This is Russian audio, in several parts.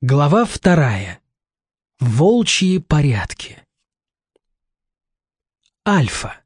Глава вторая. Волчьи порядки. Альфа.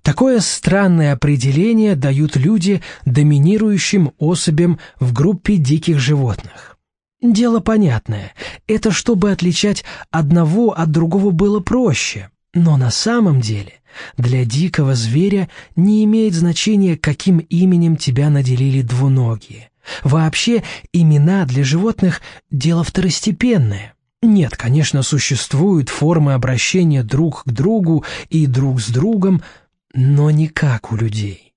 Такое странное определение дают люди доминирующим особям в группе диких животных. Дело понятное, это чтобы отличать одного от другого было проще, но на самом деле для дикого зверя не имеет значения, каким именем тебя наделили двуногие. Вообще, имена для животных – дело второстепенное. Нет, конечно, существуют формы обращения друг к другу и друг с другом, но не как у людей.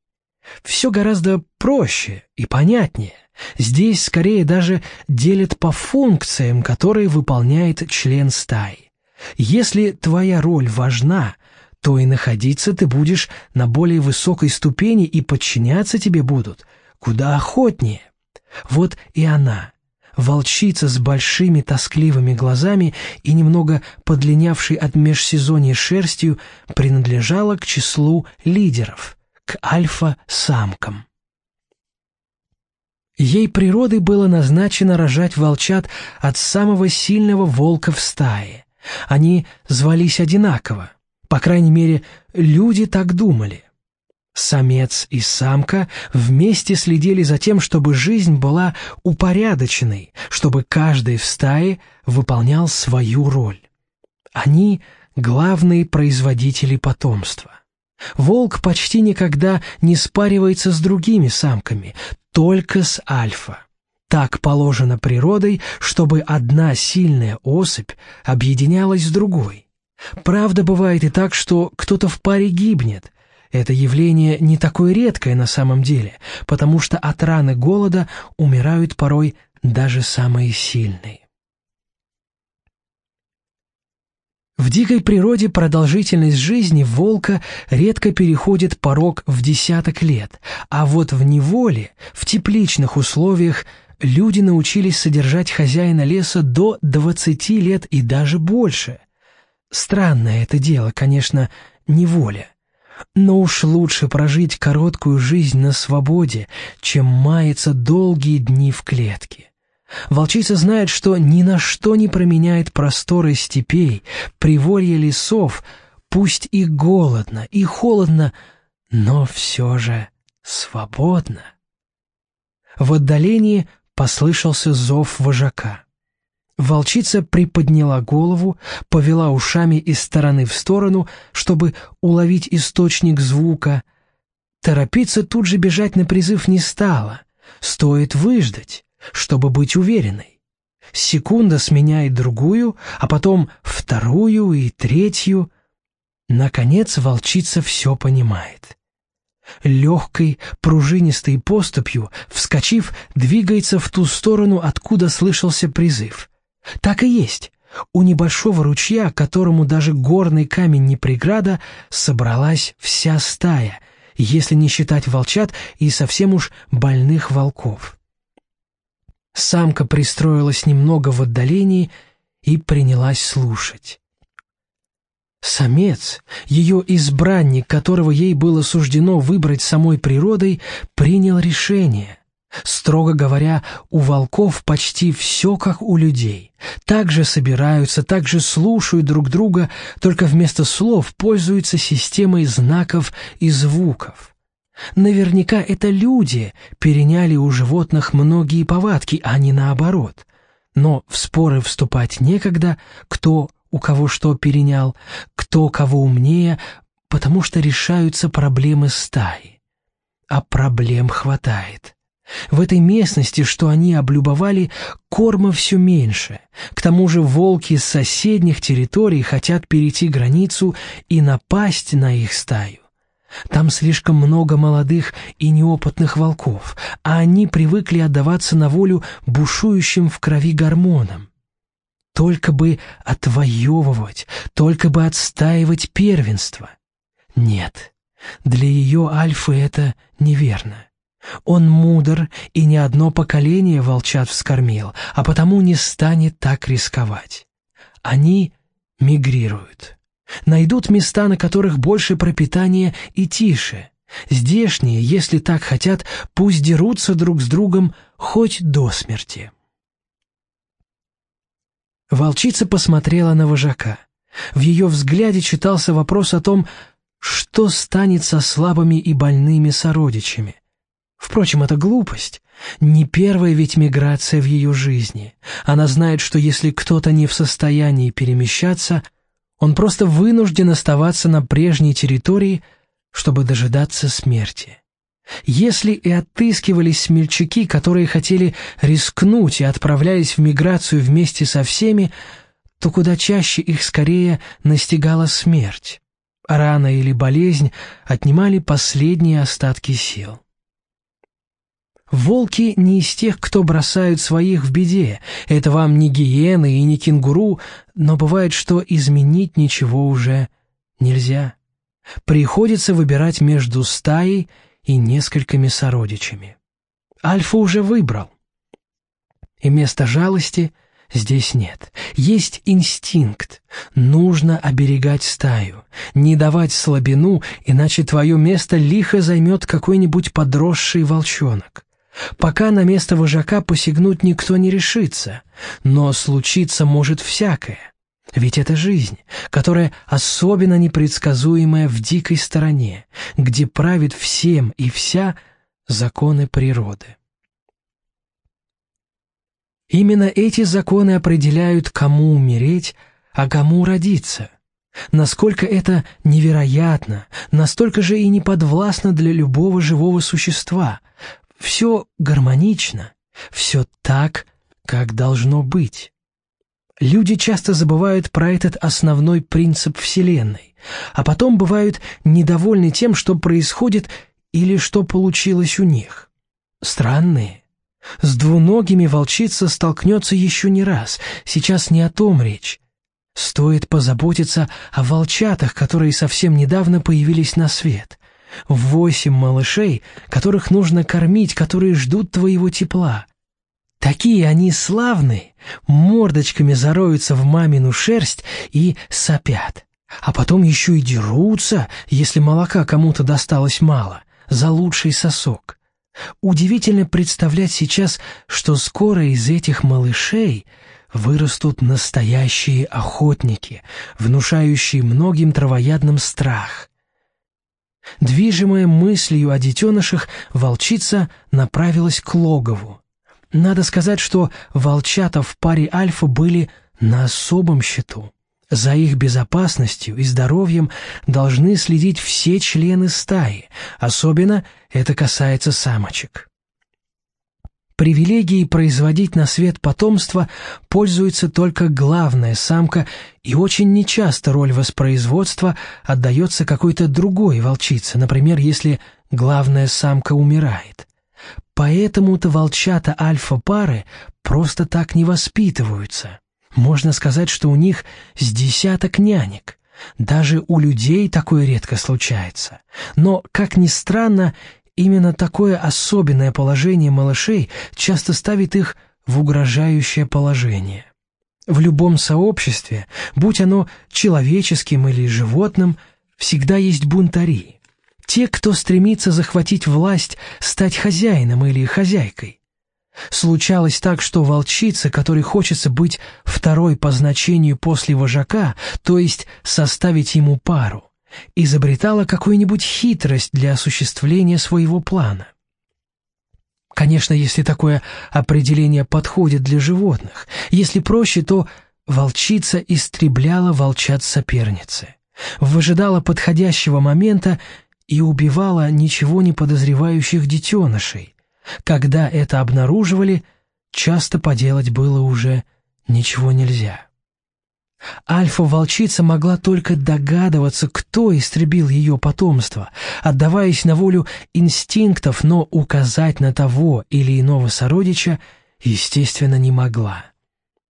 Все гораздо проще и понятнее. Здесь скорее даже делят по функциям, которые выполняет член стаи. Если твоя роль важна, то и находиться ты будешь на более высокой ступени и подчиняться тебе будут куда охотнее. Вот и она, волчица с большими тоскливыми глазами и немного подлинявшей от межсезонья шерстью, принадлежала к числу лидеров, к альфа-самкам. Ей природой было назначено рожать волчат от самого сильного волка в стае. Они звались одинаково, по крайней мере, люди так думали. Самец и самка вместе следили за тем, чтобы жизнь была упорядоченной, чтобы каждый в стае выполнял свою роль. Они — главные производители потомства. Волк почти никогда не спаривается с другими самками, только с альфа. Так положено природой, чтобы одна сильная особь объединялась с другой. Правда, бывает и так, что кто-то в паре гибнет, это явление не такое редкое на самом деле, потому что от раны голода умирают порой даже самые сильные. В дикой природе продолжительность жизни волка редко переходит порог в десяток лет, а вот в неволе, в тепличных условиях, люди научились содержать хозяина леса до 20 лет и даже больше. Странное это дело, конечно, неволя. Но уж лучше прожить короткую жизнь на свободе, чем маяться долгие дни в клетке. Волчица знает, что ни на что не променяет просторы степей, приволье лесов, пусть и голодно, и холодно, но все же свободно. В отдалении послышался зов вожака. Волчица приподняла голову, повела ушами из стороны в сторону, чтобы уловить источник звука. Торопиться тут же бежать на призыв не стала. Стоит выждать, чтобы быть уверенной. Секунда сменяет другую, а потом вторую и третью. Наконец волчица все понимает. Легкой, пружинистой поступью, вскочив, двигается в ту сторону, откуда слышался призыв — так и есть. У небольшого ручья, которому даже горный камень не преграда, собралась вся стая, если не считать волчат и совсем уж больных волков. Самка пристроилась немного в отдалении и принялась слушать. Самец, ее избранник, которого ей было суждено выбрать самой природой, принял решение — Строго говоря, у волков почти все как у людей. Так же собираются, так же слушают друг друга, только вместо слов пользуются системой знаков и звуков. Наверняка это люди переняли у животных многие повадки, а не наоборот. Но в споры вступать некогда, кто у кого что перенял, кто кого умнее, потому что решаются проблемы стаи. А проблем хватает. В этой местности, что они облюбовали, корма все меньше. К тому же волки с соседних территорий хотят перейти границу и напасть на их стаю. Там слишком много молодых и неопытных волков, а они привыкли отдаваться на волю бушующим в крови гормонам. Только бы отвоевывать, только бы отстаивать первенство. Нет, для ее альфы это неверно. Он мудр и не одно поколение волчат вскормил, а потому не станет так рисковать. Они мигрируют. Найдут места, на которых больше пропитания и тише. Здешние, если так хотят, пусть дерутся друг с другом хоть до смерти. Волчица посмотрела на вожака. В ее взгляде читался вопрос о том, что станет со слабыми и больными сородичами. Впрочем, это глупость. Не первая ведь миграция в ее жизни. Она знает, что если кто-то не в состоянии перемещаться, он просто вынужден оставаться на прежней территории, чтобы дожидаться смерти. Если и отыскивались смельчаки, которые хотели рискнуть и отправлялись в миграцию вместе со всеми, то куда чаще их скорее настигала смерть. Рана или болезнь отнимали последние остатки сил. Волки не из тех, кто бросают своих в беде. Это вам не гиены и не кенгуру, но бывает, что изменить ничего уже нельзя. Приходится выбирать между стаей и несколькими сородичами. Альфа уже выбрал. И место жалости здесь нет. Есть инстинкт. Нужно оберегать стаю, не давать слабину, иначе твое место лихо займет какой-нибудь подросший волчонок. Пока на место вожака посягнуть никто не решится, но случиться может всякое. Ведь это жизнь, которая особенно непредсказуемая в дикой стороне, где правит всем и вся законы природы. Именно эти законы определяют, кому умереть, а кому родиться. Насколько это невероятно, настолько же и неподвластно для любого живого существа. Все гармонично, все так, как должно быть. Люди часто забывают про этот основной принцип Вселенной, а потом бывают недовольны тем, что происходит или что получилось у них. Странные. С двуногими волчица столкнется еще не раз, сейчас не о том речь. Стоит позаботиться о волчатах, которые совсем недавно появились на свет. Восемь малышей, которых нужно кормить, которые ждут твоего тепла. Такие они славные, мордочками зароются в мамину шерсть и сопят. А потом еще и дерутся, если молока кому-то досталось мало, за лучший сосок. Удивительно представлять сейчас, что скоро из этих малышей вырастут настоящие охотники, внушающие многим травоядным страх. Движимая мыслью о детенышах, волчица направилась к логову. Надо сказать, что волчата в паре альфа были на особом счету. За их безопасностью и здоровьем должны следить все члены стаи, особенно это касается самочек. Привилегией производить на свет потомство пользуется только главная самка, и очень нечасто роль воспроизводства отдается какой-то другой волчице, например, если главная самка умирает. Поэтому-то волчата альфа-пары просто так не воспитываются. Можно сказать, что у них с десяток нянек. Даже у людей такое редко случается. Но, как ни странно, именно такое особенное положение малышей часто ставит их в угрожающее положение. В любом сообществе, будь оно человеческим или животным, всегда есть бунтари. Те, кто стремится захватить власть, стать хозяином или хозяйкой. Случалось так, что волчица, которой хочется быть второй по значению после вожака, то есть составить ему пару, изобретала какую-нибудь хитрость для осуществления своего плана. Конечно, если такое определение подходит для животных, если проще, то волчица истребляла волчат соперницы, выжидала подходящего момента и убивала ничего не подозревающих детенышей. Когда это обнаруживали, часто поделать было уже ничего нельзя. Альфа-волчица могла только догадываться, кто истребил ее потомство, отдаваясь на волю инстинктов, но указать на того или иного сородича, естественно, не могла.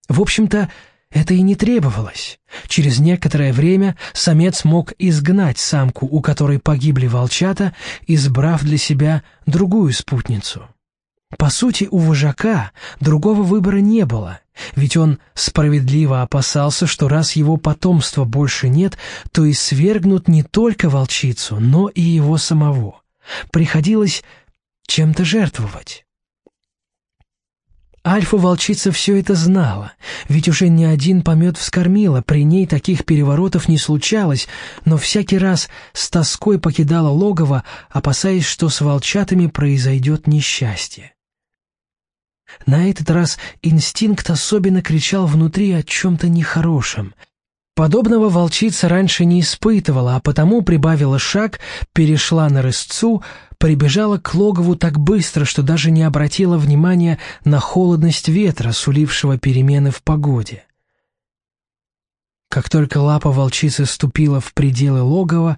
В общем-то, это и не требовалось. Через некоторое время самец мог изгнать самку, у которой погибли волчата, избрав для себя другую спутницу. По сути, у вожака другого выбора не было, ведь он справедливо опасался, что раз его потомства больше нет, то и свергнут не только волчицу, но и его самого. Приходилось чем-то жертвовать. Альфа-волчица все это знала, ведь уже не один помет вскормила, при ней таких переворотов не случалось, но всякий раз с тоской покидала логово, опасаясь, что с волчатами произойдет несчастье. На этот раз инстинкт особенно кричал внутри о чем-то нехорошем. Подобного волчица раньше не испытывала, а потому прибавила шаг, перешла на рысцу, прибежала к логову так быстро, что даже не обратила внимания на холодность ветра, сулившего перемены в погоде. Как только лапа волчицы ступила в пределы логова,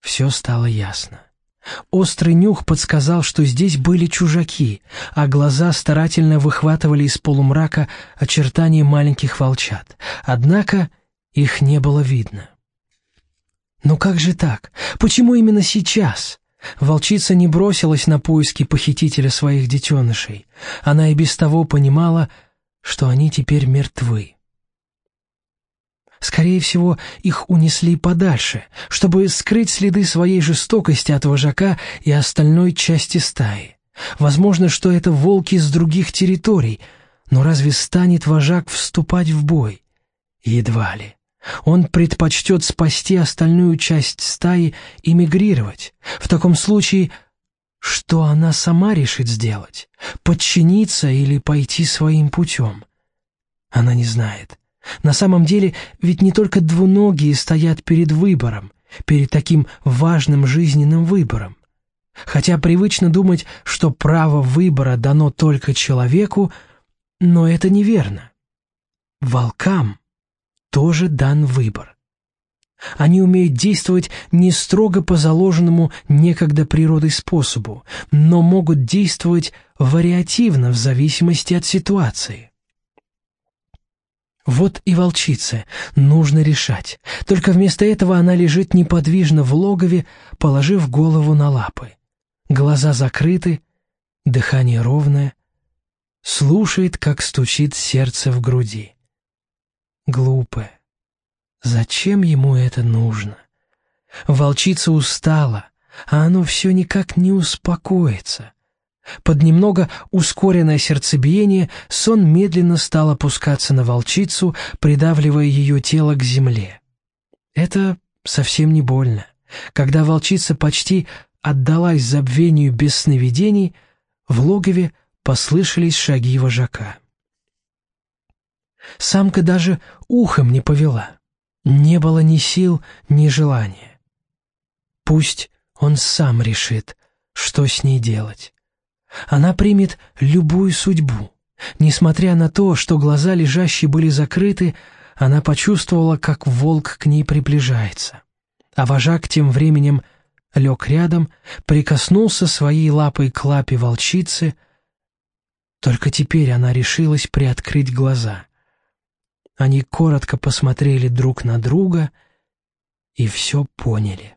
все стало ясно. Острый нюх подсказал, что здесь были чужаки, а глаза старательно выхватывали из полумрака очертания маленьких волчат. Однако их не было видно. Но как же так? Почему именно сейчас? Волчица не бросилась на поиски похитителя своих детенышей. Она и без того понимала, что они теперь мертвы. Скорее всего, их унесли подальше, чтобы скрыть следы своей жестокости от вожака и остальной части стаи. Возможно, что это волки с других территорий, но разве станет вожак вступать в бой? Едва ли. Он предпочтет спасти остальную часть стаи и мигрировать. В таком случае, что она сама решит сделать? Подчиниться или пойти своим путем? Она не знает. На самом деле, ведь не только двуногие стоят перед выбором, перед таким важным жизненным выбором. Хотя привычно думать, что право выбора дано только человеку, но это неверно. Волкам тоже дан выбор. Они умеют действовать не строго по заложенному некогда природой способу, но могут действовать вариативно в зависимости от ситуации. Вот и волчице нужно решать, только вместо этого она лежит неподвижно в логове, положив голову на лапы. Глаза закрыты, дыхание ровное, слушает, как стучит сердце в груди глупое. Зачем ему это нужно? Волчица устала, а оно все никак не успокоится. Под немного ускоренное сердцебиение сон медленно стал опускаться на волчицу, придавливая ее тело к земле. Это совсем не больно. Когда волчица почти отдалась забвению без сновидений, в логове послышались шаги вожака. Самка даже ухом не повела. Не было ни сил, ни желания. Пусть он сам решит, что с ней делать. Она примет любую судьбу. Несмотря на то, что глаза лежащие были закрыты, она почувствовала, как волк к ней приближается. А вожак тем временем лег рядом, прикоснулся своей лапой к лапе волчицы. Только теперь она решилась приоткрыть глаза. Они коротко посмотрели друг на друга и все поняли.